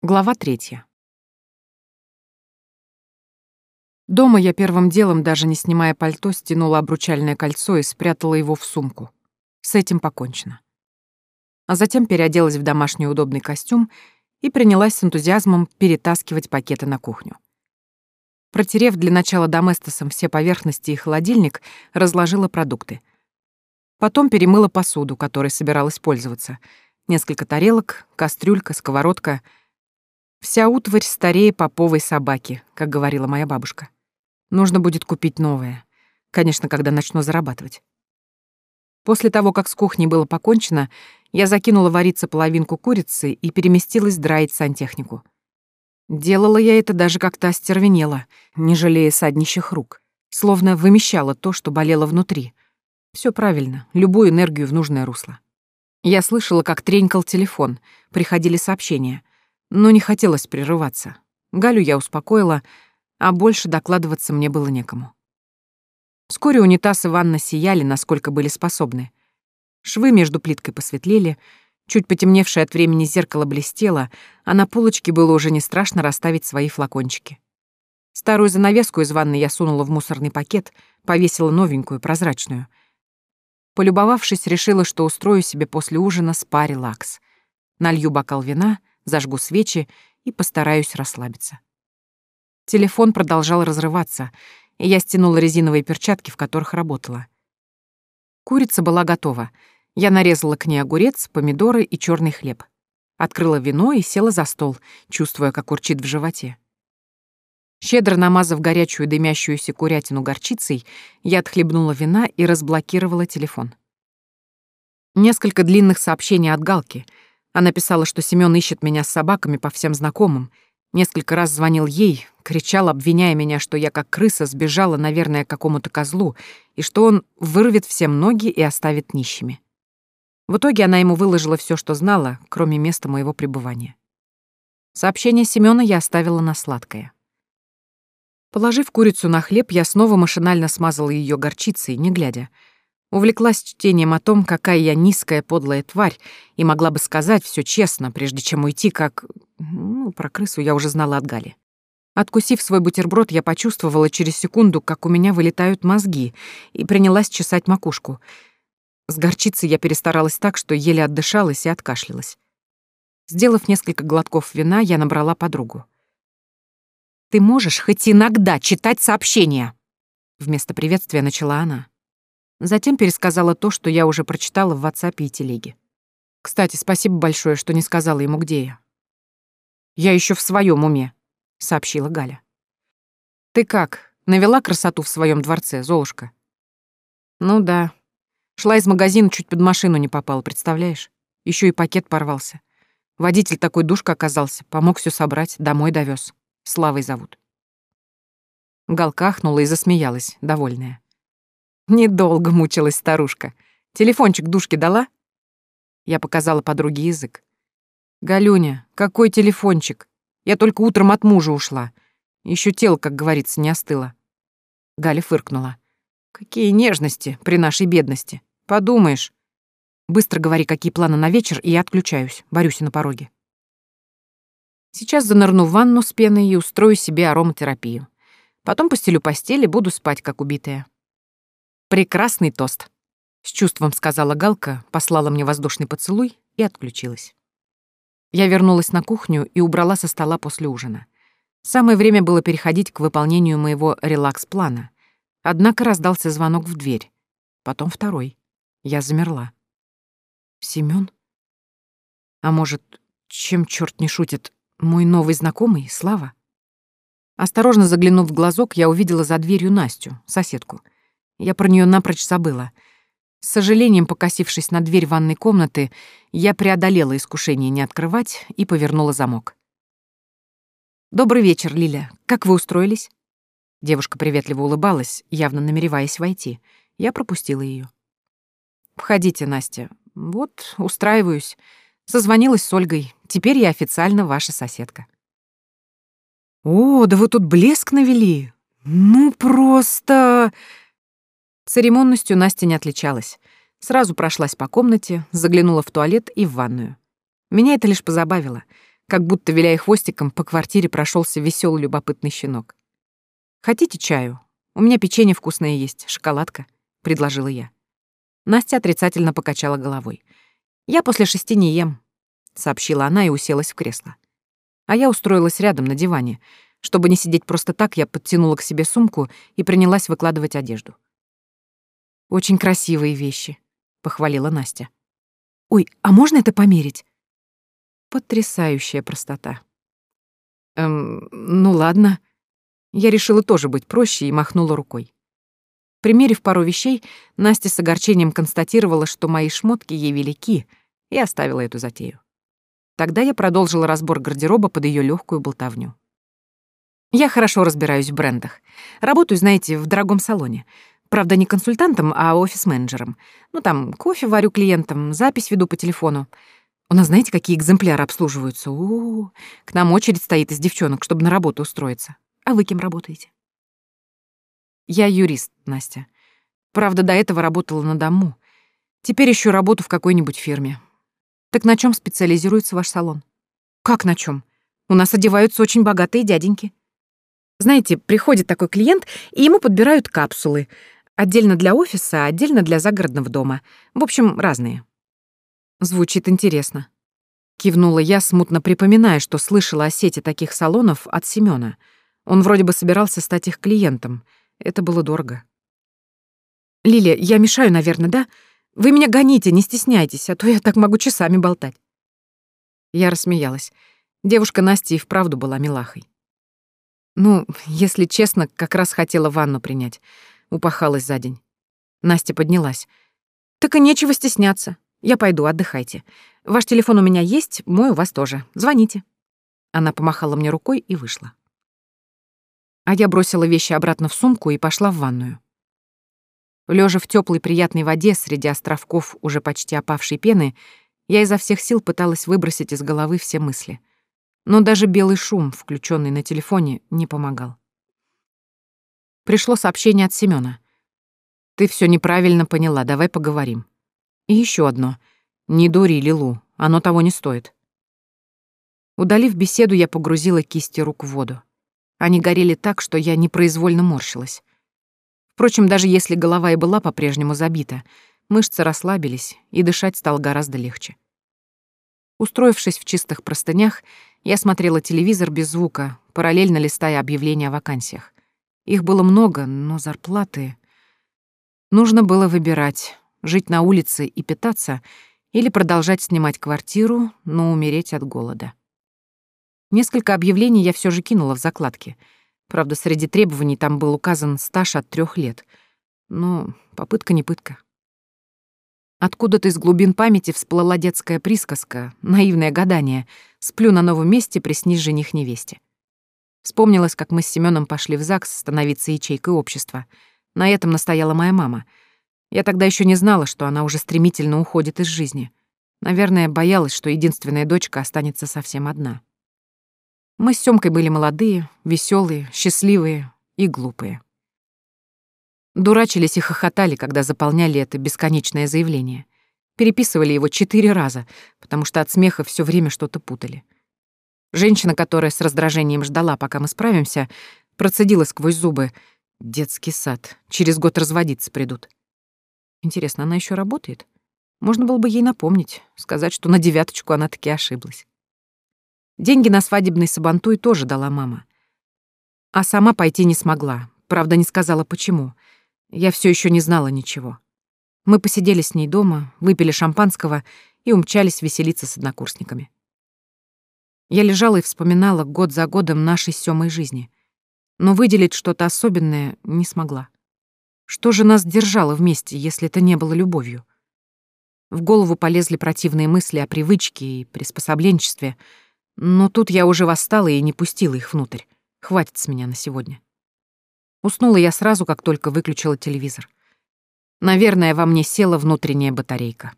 Глава третья. Дома я первым делом, даже не снимая пальто, стянула обручальное кольцо и спрятала его в сумку. С этим покончено. А затем переоделась в домашний удобный костюм и принялась с энтузиазмом перетаскивать пакеты на кухню. Протерев для начала доместосом все поверхности и холодильник, разложила продукты. Потом перемыла посуду, которой собиралась пользоваться. Несколько тарелок, кастрюлька, сковородка — Вся утварь старее поповой собаки, как говорила моя бабушка. Нужно будет купить новое. Конечно, когда начну зарабатывать. После того, как с кухней было покончено, я закинула вариться половинку курицы и переместилась драить сантехнику. Делала я это даже как-то остервенело, не жалея саднищих рук, словно вымещала то, что болело внутри. Все правильно, любую энергию в нужное русло. Я слышала, как тренькал телефон, приходили сообщения но не хотелось прерываться. Галю я успокоила, а больше докладываться мне было некому. Вскоре унитаз и ванна сияли, насколько были способны. Швы между плиткой посветлели, чуть потемневшее от времени зеркало блестело, а на полочке было уже не страшно расставить свои флакончики. Старую занавеску из ванны я сунула в мусорный пакет, повесила новенькую, прозрачную. Полюбовавшись, решила, что устрою себе после ужина спа-релакс. Налью бокал вина — зажгу свечи и постараюсь расслабиться. Телефон продолжал разрываться, и я стянула резиновые перчатки, в которых работала. Курица была готова. Я нарезала к ней огурец, помидоры и черный хлеб. Открыла вино и села за стол, чувствуя, как урчит в животе. Щедро намазав горячую дымящуюся курятину горчицей, я отхлебнула вина и разблокировала телефон. Несколько длинных сообщений от Галки — она писала, что Семён ищет меня с собаками по всем знакомым. Несколько раз звонил ей, кричал, обвиняя меня, что я как крыса сбежала, наверное, к какому-то козлу, и что он вырвет всем ноги и оставит нищими. В итоге она ему выложила все, что знала, кроме места моего пребывания. Сообщение Семёна я оставила на сладкое. Положив курицу на хлеб, я снова машинально смазала ее горчицей, не глядя — Увлеклась чтением о том, какая я низкая, подлая тварь, и могла бы сказать все честно, прежде чем уйти, как... Ну, про крысу я уже знала от Гали. Откусив свой бутерброд, я почувствовала через секунду, как у меня вылетают мозги, и принялась чесать макушку. С горчицей я перестаралась так, что еле отдышалась и откашлялась. Сделав несколько глотков вина, я набрала подругу. «Ты можешь хоть иногда читать сообщения?» Вместо приветствия начала она. Затем пересказала то, что я уже прочитала в WhatsApp и телеге. Кстати, спасибо большое, что не сказала ему, где я. Я еще в своем уме, сообщила Галя. Ты как, навела красоту в своем дворце, Золушка? Ну да. Шла из магазина, чуть под машину не попала, представляешь? Еще и пакет порвался. Водитель такой душка оказался, помог все собрать, домой довез. Славой зовут. Галка ахнула и засмеялась, довольная. Недолго мучилась старушка. Телефончик душке дала? Я показала подруге язык. «Галюня, какой телефончик? Я только утром от мужа ушла. Еще тело, как говорится, не остыло». Галя фыркнула. «Какие нежности при нашей бедности. Подумаешь. Быстро говори, какие планы на вечер, и я отключаюсь. Борюсь на пороге». Сейчас занырну в ванну с пеной и устрою себе ароматерапию. Потом постелю постель и буду спать, как убитая. «Прекрасный тост», — с чувством сказала Галка, послала мне воздушный поцелуй и отключилась. Я вернулась на кухню и убрала со стола после ужина. Самое время было переходить к выполнению моего релакс-плана. Однако раздался звонок в дверь. Потом второй. Я замерла. Семён? А может, чем чёрт не шутит, мой новый знакомый, Слава? Осторожно заглянув в глазок, я увидела за дверью Настю, соседку — я про нее напрочь забыла. С сожалением, покосившись на дверь ванной комнаты, я преодолела искушение не открывать и повернула замок. «Добрый вечер, Лиля. Как вы устроились?» Девушка приветливо улыбалась, явно намереваясь войти. Я пропустила ее. «Входите, Настя. Вот, устраиваюсь. Созвонилась с Ольгой. Теперь я официально ваша соседка». «О, да вы тут блеск навели! Ну просто...» Церемонностью Настя не отличалась. Сразу прошлась по комнате, заглянула в туалет и в ванную. Меня это лишь позабавило. Как будто, виляя хвостиком, по квартире прошелся веселый любопытный щенок. «Хотите чаю? У меня печенье вкусное есть, шоколадка», — предложила я. Настя отрицательно покачала головой. «Я после шести не ем», — сообщила она и уселась в кресло. А я устроилась рядом на диване. Чтобы не сидеть просто так, я подтянула к себе сумку и принялась выкладывать одежду. «Очень красивые вещи», — похвалила Настя. «Ой, а можно это померить?» Потрясающая простота. «Эм, ну ладно», я решила тоже быть проще и махнула рукой. Примерив пару вещей, Настя с огорчением констатировала, что мои шмотки ей велики, и оставила эту затею. Тогда я продолжила разбор гардероба под ее легкую болтовню. Я хорошо разбираюсь в брендах. Работаю, знаете, в дорогом салоне. Правда, не консультантом, а офис-менеджером. Ну, там, кофе варю клиентам, запись веду по телефону. У нас знаете, какие экземпляры обслуживаются? У, -у, -у. К нам очередь стоит из девчонок, чтобы на работу устроиться. А вы кем работаете? Я юрист, Настя. Правда, до этого работала на дому. Теперь ищу работу в какой-нибудь фирме. Так на чем специализируется ваш салон? Как на чем? У нас одеваются очень богатые дяденьки. Знаете, приходит такой клиент, и ему подбирают капсулы. Отдельно для офиса, отдельно для загородного дома. В общем, разные. Звучит интересно. Кивнула я, смутно припоминая, что слышала о сети таких салонов от Семёна — он вроде бы собирался стать их клиентом. Это было дорого. «Лилия, я мешаю, наверное, да? Вы меня гоните, не стесняйтесь, а то я так могу часами болтать». Я рассмеялась. Девушка Настя и вправду была милахой. Ну, если честно, как раз хотела ванну принять. Упахалась за день. Настя поднялась. «Так и нечего стесняться. Я пойду, отдыхайте. Ваш телефон у меня есть, мой у вас тоже. Звоните». Она помахала мне рукой и вышла а я бросила вещи обратно в сумку и пошла в ванную. Лежа в теплой приятной воде среди островков уже почти опавшей пены, я изо всех сил пыталась выбросить из головы все мысли. Но даже белый шум, включенный на телефоне, не помогал. Пришло сообщение от Семёна. «Ты все неправильно поняла, давай поговорим». И еще одно. «Не дури, Лилу, оно того не стоит». Удалив беседу, я погрузила кисти рук в воду. Они горели так, что я непроизвольно морщилась. Впрочем, даже если голова и была по-прежнему забита, мышцы расслабились, и дышать стало гораздо легче. Устроившись в чистых простынях, я смотрела телевизор без звука, параллельно листая объявления о вакансиях. Их было много, но зарплаты... Нужно было выбирать, жить на улице и питаться или продолжать снимать квартиру, но умереть от голода. Несколько объявлений я все же кинула в закладки. Правда, среди требований там был указан стаж от трех лет. Но попытка не пытка. Откуда-то из глубин памяти всплыла детская присказка, наивное гадание. Сплю на новом месте, приснись жених невесте. Вспомнилось, как мы с Семеном пошли в ЗАГС становиться ячейкой общества. На этом настояла моя мама. Я тогда еще не знала, что она уже стремительно уходит из жизни. Наверное, боялась, что единственная дочка останется совсем одна. Мы с Сёмкой были молодые, веселые, счастливые и глупые. Дурачились и хохотали, когда заполняли это бесконечное заявление. Переписывали его четыре раза, потому что от смеха все время что-то путали. Женщина, которая с раздражением ждала, пока мы справимся, процедила сквозь зубы. «Детский сад. Через год разводиться придут». Интересно, она еще работает? Можно было бы ей напомнить, сказать, что на девяточку она таки ошиблась. Деньги на свадебный сабантуй тоже дала мама. А сама пойти не смогла. Правда, не сказала, почему. Я все еще не знала ничего. Мы посидели с ней дома, выпили шампанского и умчались веселиться с однокурсниками. Я лежала и вспоминала год за годом нашей сёмой жизни. Но выделить что-то особенное не смогла. Что же нас держало вместе, если это не было любовью? В голову полезли противные мысли о привычке и приспособленчестве — но тут я уже восстала и не пустила их внутрь. Хватит с меня на сегодня. Уснула я сразу, как только выключила телевизор. Наверное, во мне села внутренняя батарейка.